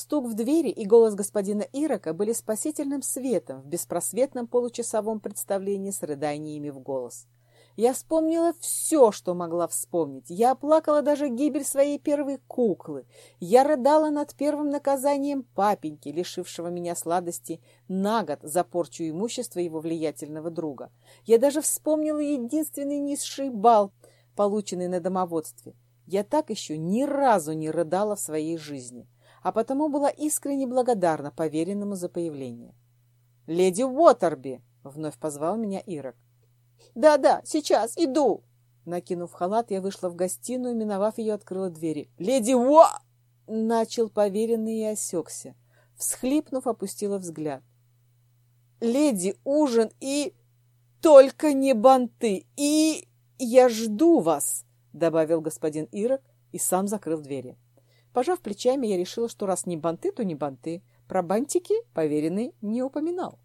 Стук в двери и голос господина Ирока были спасительным светом в беспросветном получасовом представлении с рыданиями в голос. Я вспомнила все, что могла вспомнить. Я оплакала даже гибель своей первой куклы. Я рыдала над первым наказанием папеньки, лишившего меня сладости на год за порчу имущества его влиятельного друга. Я даже вспомнила единственный низший бал, полученный на домоводстве. Я так еще ни разу не рыдала в своей жизни, а потому была искренне благодарна поверенному за появление. «Леди Уотерби!» — вновь позвал меня Ирок. «Да-да, сейчас, иду!» Накинув халат, я вышла в гостиную, миновав ее, открыла двери. «Леди Уо!» Начал поверенный и осекся. Всхлипнув, опустила взгляд. «Леди, ужин и... Только не банты! И... Я жду вас!» Добавил господин Ирок и сам закрыл двери. Пожав плечами, я решила, что раз не банты, то не банты. Про бантики поверенный не упоминал.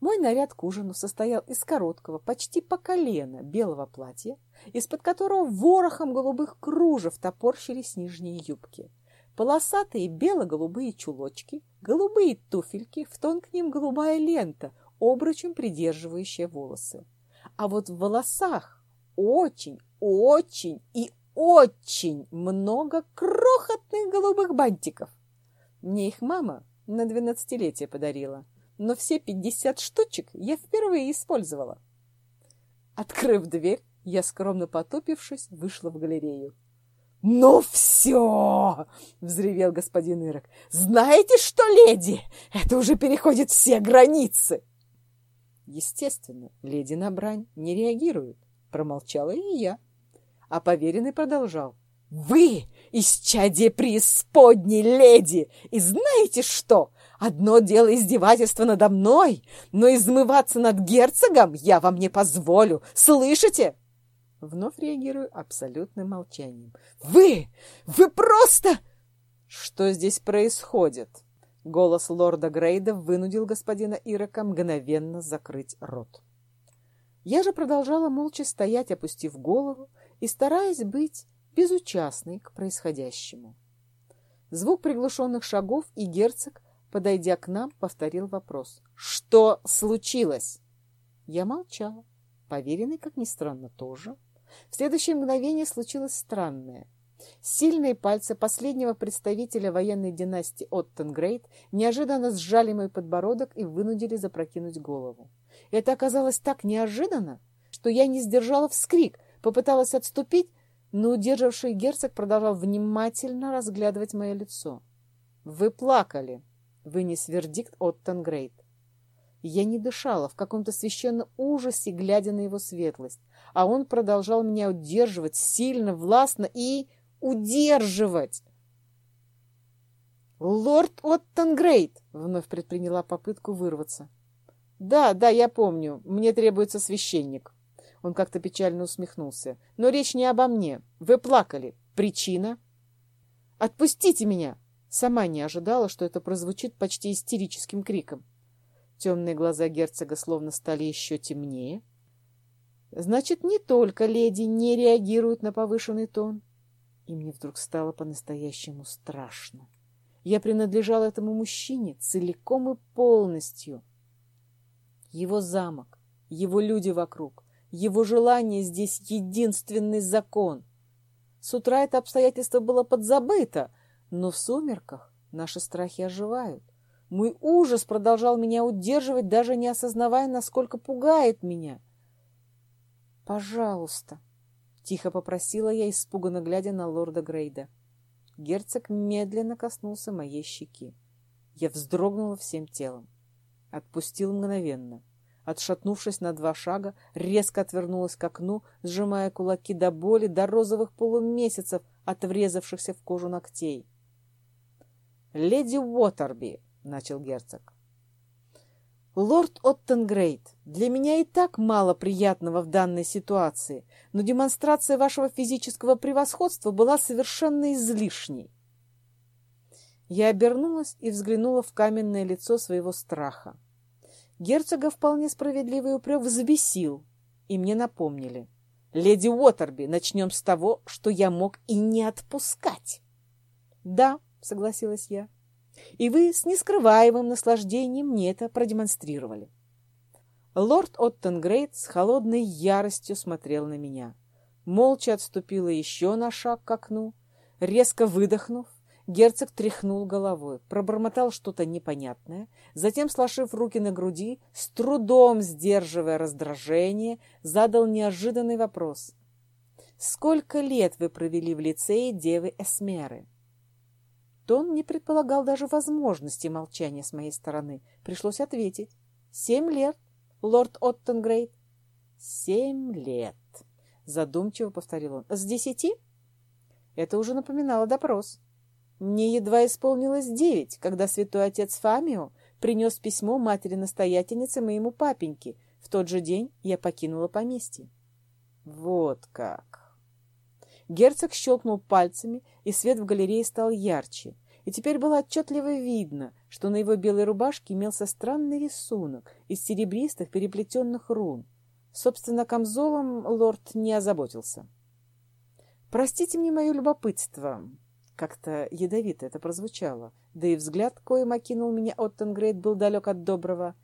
Мой наряд к ужину состоял из короткого, почти по колено, белого платья, из-под которого ворохом голубых кружев топорщились нижние юбки, полосатые бело-голубые чулочки, голубые туфельки, в тон к ним голубая лента, обручем придерживающая волосы. А вот в волосах очень, очень и очень много крохотных голубых бантиков. Мне их мама на двенадцатилетие подарила но все пятьдесят штучек я впервые использовала. Открыв дверь, я, скромно потупившись, вышла в галерею. «Ну все!» — взревел господин Ирок. «Знаете что, леди? Это уже переходит все границы!» Естественно, леди на брань не реагирует. Промолчала и я. А поверенный продолжал. «Вы из чади преисподней, леди! И знаете что? Одно дело издевательство надо мной, но измываться над герцогом я вам не позволю. Слышите? Вновь реагирую абсолютным молчанием. Вы! Вы просто... Что здесь происходит? Голос лорда Грейда вынудил господина Ирока мгновенно закрыть рот. Я же продолжала молча стоять, опустив голову и стараясь быть безучастной к происходящему. Звук приглушенных шагов и герцог подойдя к нам, повторил вопрос. «Что случилось?» Я молчала. Поверенный, как ни странно, тоже. В следующее мгновение случилось странное. Сильные пальцы последнего представителя военной династии Оттенгрейд неожиданно сжали мой подбородок и вынудили запрокинуть голову. Это оказалось так неожиданно, что я не сдержала вскрик, попыталась отступить, но удержавший герцог продолжал внимательно разглядывать мое лицо. «Вы плакали», вынес вердикт Оттон Грейт. Я не дышала в каком-то священном ужасе, глядя на его светлость, а он продолжал меня удерживать сильно, властно и удерживать. «Лорд Оттон Грейт!» — вновь предприняла попытку вырваться. «Да, да, я помню. Мне требуется священник». Он как-то печально усмехнулся. «Но речь не обо мне. Вы плакали. Причина?» «Отпустите меня!» Сама не ожидала, что это прозвучит почти истерическим криком. Темные глаза герцога словно стали еще темнее. Значит, не только леди не реагируют на повышенный тон. И мне вдруг стало по-настоящему страшно. Я принадлежала этому мужчине целиком и полностью. Его замок, его люди вокруг, его желание здесь единственный закон. С утра это обстоятельство было подзабыто — но в сумерках наши страхи оживают. Мой ужас продолжал меня удерживать, даже не осознавая, насколько пугает меня. «Пожалуйста», — тихо попросила я, испуганно глядя на лорда Грейда. Герцог медленно коснулся моей щеки. Я вздрогнула всем телом. Отпустил мгновенно. Отшатнувшись на два шага, резко отвернулась к окну, сжимая кулаки до боли, до розовых полумесяцев, от врезавшихся в кожу ногтей. «Леди Уотерби», — начал герцог. «Лорд Оттенгрейд, для меня и так мало приятного в данной ситуации, но демонстрация вашего физического превосходства была совершенно излишней». Я обернулась и взглянула в каменное лицо своего страха. Герцога вполне справедливый упрек взбесил, и мне напомнили. «Леди Уотерби, начнем с того, что я мог и не отпускать». Да, согласилась я. И вы с нескрываемым наслаждением мне это продемонстрировали. Лорд Оттенгрейд с холодной яростью смотрел на меня. Молча отступила еще на шаг к окну. Резко выдохнув, герцог тряхнул головой, пробормотал что-то непонятное, затем, сложив руки на груди, с трудом сдерживая раздражение, задал неожиданный вопрос. «Сколько лет вы провели в лицее Девы Эсмеры?» Тон не предполагал даже возможности молчания с моей стороны. Пришлось ответить. «Семь лет, лорд Оттенгрейд». «Семь лет», — задумчиво повторил он. «С десяти?» Это уже напоминало допрос. Мне едва исполнилось девять, когда святой отец Фамио принес письмо матери-настоятельницы моему папеньке. В тот же день я покинула поместье. Вот как! Герцог щелкнул пальцами, и свет в галерее стал ярче. И теперь было отчетливо видно, что на его белой рубашке имелся странный рисунок из серебристых переплетенных рун. Собственно, камзолом лорд не озаботился. «Простите мне мое любопытство». Как-то ядовито это прозвучало, да и взгляд, коим окинул меня Оттенгрейд, был далек от доброго.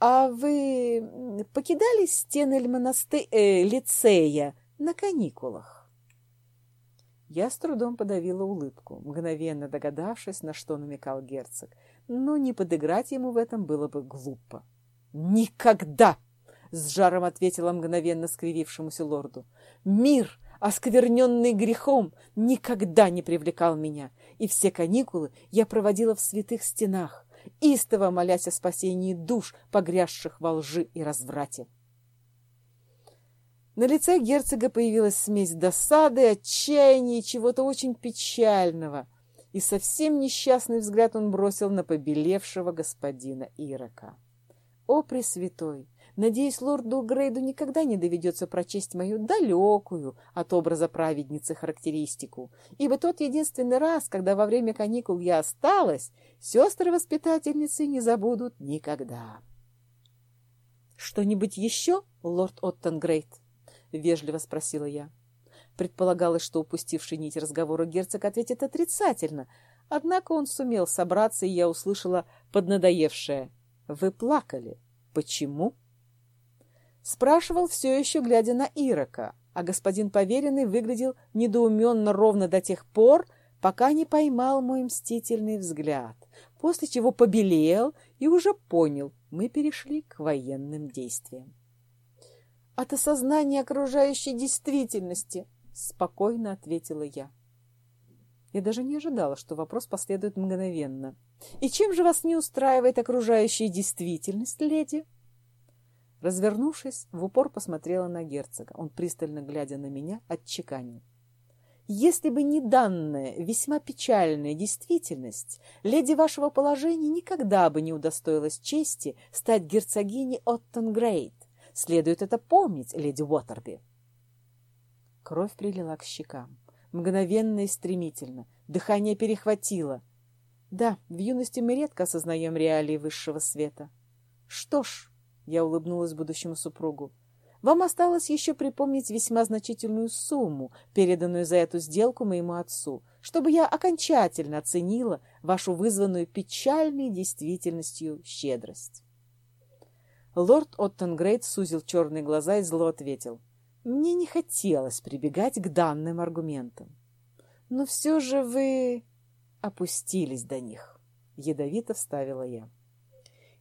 «А вы покидали стены монасты... э, лицея на каникулах?» Я с трудом подавила улыбку, мгновенно догадавшись, на что намекал герцог, но не подыграть ему в этом было бы глупо. «Никогда!» — с жаром ответила мгновенно скривившемуся лорду. «Мир, оскверненный грехом, никогда не привлекал меня, и все каникулы я проводила в святых стенах, истово молясь о спасении душ, погрязших во лжи и разврате. На лице герцога появилась смесь досады, отчаяния и чего-то очень печального, и совсем несчастный взгляд он бросил на побелевшего господина Ирока. «О, Пресвятой! Надеюсь, лорду Грейду никогда не доведется прочесть мою далекую от образа праведницы характеристику, ибо тот единственный раз, когда во время каникул я осталась, сестры-воспитательницы не забудут никогда». «Что-нибудь еще, лорд Оттенгрейд?» — вежливо спросила я. Предполагалось, что упустивший нить разговора герцог ответит отрицательно, однако он сумел собраться, и я услышала поднадоевшее. «Вы плакали. Почему?» Спрашивал все еще, глядя на Ирока, а господин поверенный выглядел недоуменно ровно до тех пор, пока не поймал мой мстительный взгляд, после чего побелел и уже понял, мы перешли к военным действиям от осознания окружающей действительности, спокойно ответила я. Я даже не ожидала, что вопрос последует мгновенно. И чем же вас не устраивает окружающая действительность, леди? Развернувшись, в упор посмотрела на герцога. Он, пристально глядя на меня, отчеканил. Если бы не данная, весьма печальная действительность, леди вашего положения никогда бы не удостоилась чести стать герцогиней Оттонгрейд. Следует это помнить, леди Уотерби. Кровь прилила к щекам. Мгновенно и стремительно. Дыхание перехватило. Да, в юности мы редко осознаем реалии высшего света. Что ж, я улыбнулась будущему супругу, вам осталось еще припомнить весьма значительную сумму, переданную за эту сделку моему отцу, чтобы я окончательно оценила вашу вызванную печальной действительностью щедрость. Лорд Оттенгрейд сузил черные глаза и зло ответил. Мне не хотелось прибегать к данным аргументам. Но все же вы опустились до них. Ядовито вставила я.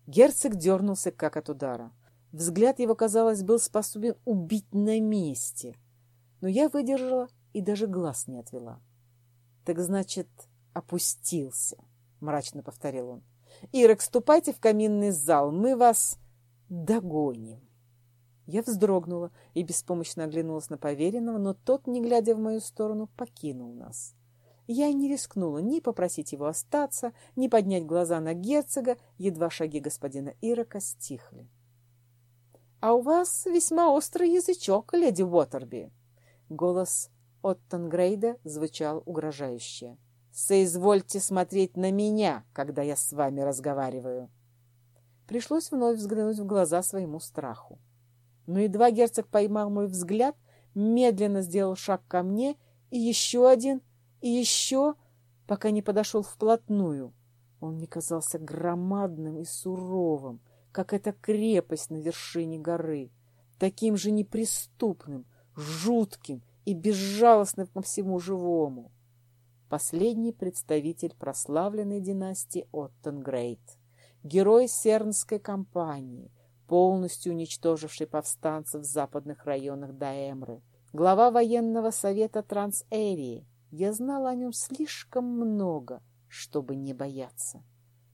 Герцог дернулся, как от удара. Взгляд его, казалось, был способен убить на месте. Но я выдержала и даже глаз не отвела. — Так значит, опустился, — мрачно повторил он. — Ирок, ступайте в каминный зал, мы вас Догоним. Я вздрогнула и беспомощно оглянулась на поверенного, но тот, не глядя в мою сторону, покинул нас. Я не рискнула ни попросить его остаться, ни поднять глаза на герцога, едва шаги господина Ирока стихли. — А у вас весьма острый язычок, леди Уотерби. Голос Оттонгрейда звучал угрожающе. — Соизвольте смотреть на меня, когда я с вами разговариваю. — Пришлось вновь взглянуть в глаза своему страху. Но едва герцог поймал мой взгляд, медленно сделал шаг ко мне, и еще один, и еще... пока не подошел вплотную. Он мне казался громадным и суровым, как эта крепость на вершине горы, таким же неприступным, жутким и безжалостным ко всему живому. Последний представитель прославленной династии Оттенгрейд, герой Сернской кампании, полностью уничтоживший повстанцев в западных районах Даэмры, глава военного совета Трансэрии. Я знала о нем слишком много, чтобы не бояться.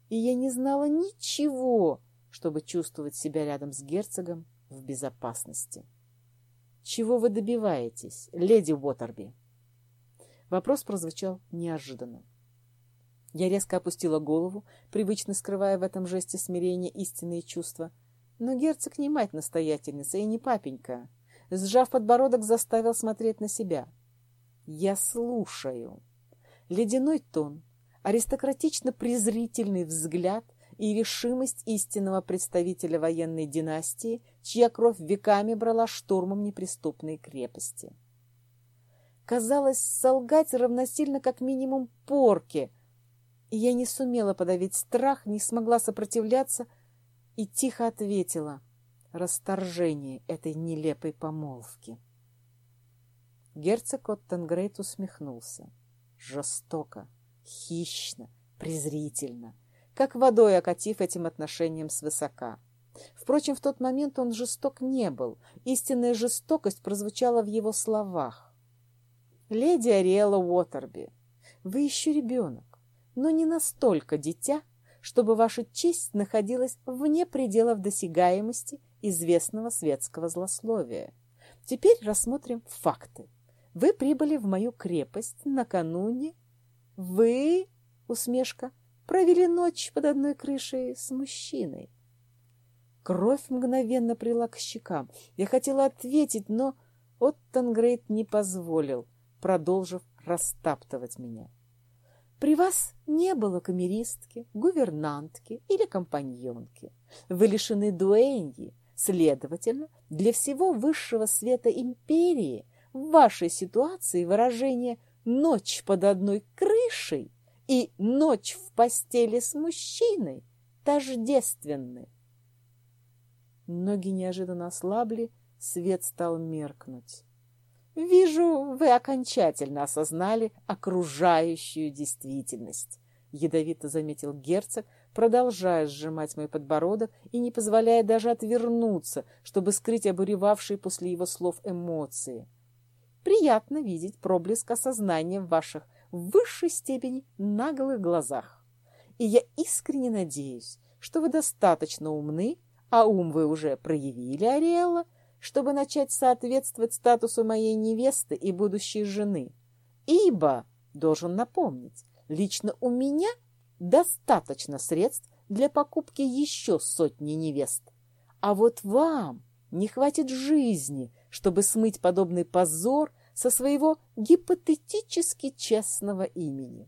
И я не знала ничего, чтобы чувствовать себя рядом с герцогом в безопасности. «Чего вы добиваетесь, леди Уотерби?» Вопрос прозвучал неожиданно. Я резко опустила голову, привычно скрывая в этом жесте смирения истинные чувства. Но герцог не мать настоятельница и не папенька. Сжав подбородок, заставил смотреть на себя. «Я слушаю». Ледяной тон, аристократично-презрительный взгляд и решимость истинного представителя военной династии, чья кровь веками брала штурмом неприступные крепости. Казалось, солгать равносильно как минимум порке, и я не сумела подавить страх, не смогла сопротивляться и тихо ответила расторжение этой нелепой помолвки. Герцог Оттенгрейт усмехнулся. Жестоко, хищно, презрительно, как водой окатив этим отношением свысока. Впрочем, в тот момент он жесток не был. Истинная жестокость прозвучала в его словах. «Леди Ариэла Уотерби, вы еще ребенок, но не настолько дитя, чтобы ваша честь находилась вне пределов досягаемости известного светского злословия. Теперь рассмотрим факты. Вы прибыли в мою крепость накануне. Вы, усмешка, провели ночь под одной крышей с мужчиной. Кровь мгновенно прила к щекам. Я хотела ответить, но Оттенгрейд не позволил, продолжив растаптывать меня. При вас не было камеристки, гувернантки или компаньонки. Вы лишены дуэньи. Следовательно, для всего высшего света империи в вашей ситуации выражение «ночь под одной крышей» и «ночь в постели с мужчиной» тождественны. Ноги неожиданно ослабли, свет стал меркнуть. «Вижу, вы окончательно осознали окружающую действительность», — ядовито заметил герцог, продолжая сжимать мой подбородок и не позволяя даже отвернуться, чтобы скрыть обуревавшие после его слов эмоции. «Приятно видеть проблеск осознания в ваших в высшей степени наглых глазах. И я искренне надеюсь, что вы достаточно умны, а ум вы уже проявили, Ариэлла, чтобы начать соответствовать статусу моей невесты и будущей жены. Ибо, должен напомнить, лично у меня достаточно средств для покупки еще сотни невест. А вот вам не хватит жизни, чтобы смыть подобный позор со своего гипотетически честного имени.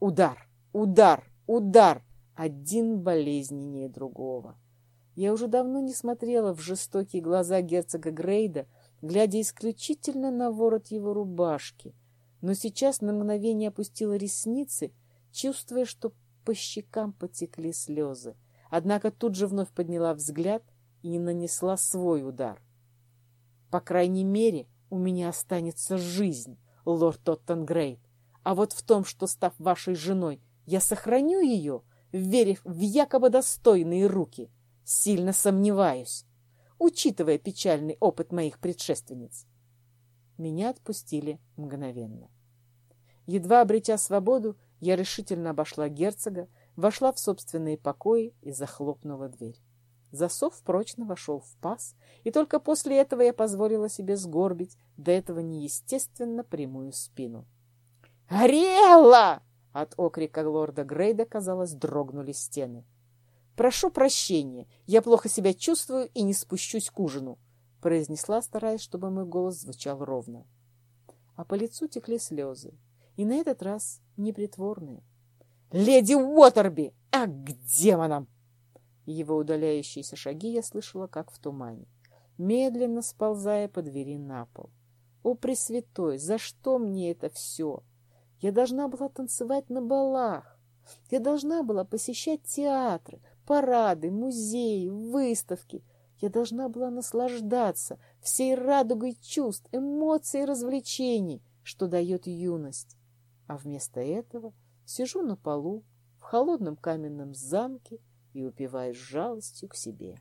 Удар, удар, удар, один болезненнее другого. Я уже давно не смотрела в жестокие глаза герцога Грейда, глядя исключительно на ворот его рубашки, но сейчас на мгновение опустила ресницы, чувствуя, что по щекам потекли слезы. Однако тут же вновь подняла взгляд и нанесла свой удар. По крайней мере, у меня останется жизнь, лорд Тоттенгрейд. А вот в том, что, став вашей женой, я сохраню ее, верив в якобы достойные руки — Сильно сомневаюсь, учитывая печальный опыт моих предшественниц. Меня отпустили мгновенно. Едва обретя свободу, я решительно обошла герцога, вошла в собственные покои и захлопнула дверь. Засов прочно вошел в паз, и только после этого я позволила себе сгорбить до этого неестественно прямую спину. «Ариэлла!» От окрика лорда Грейда, казалось, дрогнули стены. «Прошу прощения, я плохо себя чувствую и не спущусь к ужину», произнесла, стараясь, чтобы мой голос звучал ровно. А по лицу текли слезы, и на этот раз непритворные. «Леди Уотерби! А к демонам!» Его удаляющиеся шаги я слышала, как в тумане, медленно сползая по двери на пол. «О, Пресвятой, за что мне это все?» Я должна была танцевать на балах. Я должна была посещать театры, парады, музеи, выставки. Я должна была наслаждаться всей радугой чувств, эмоций и развлечений, что дает юность. А вместо этого сижу на полу в холодном каменном замке и упиваюсь жалостью к себе.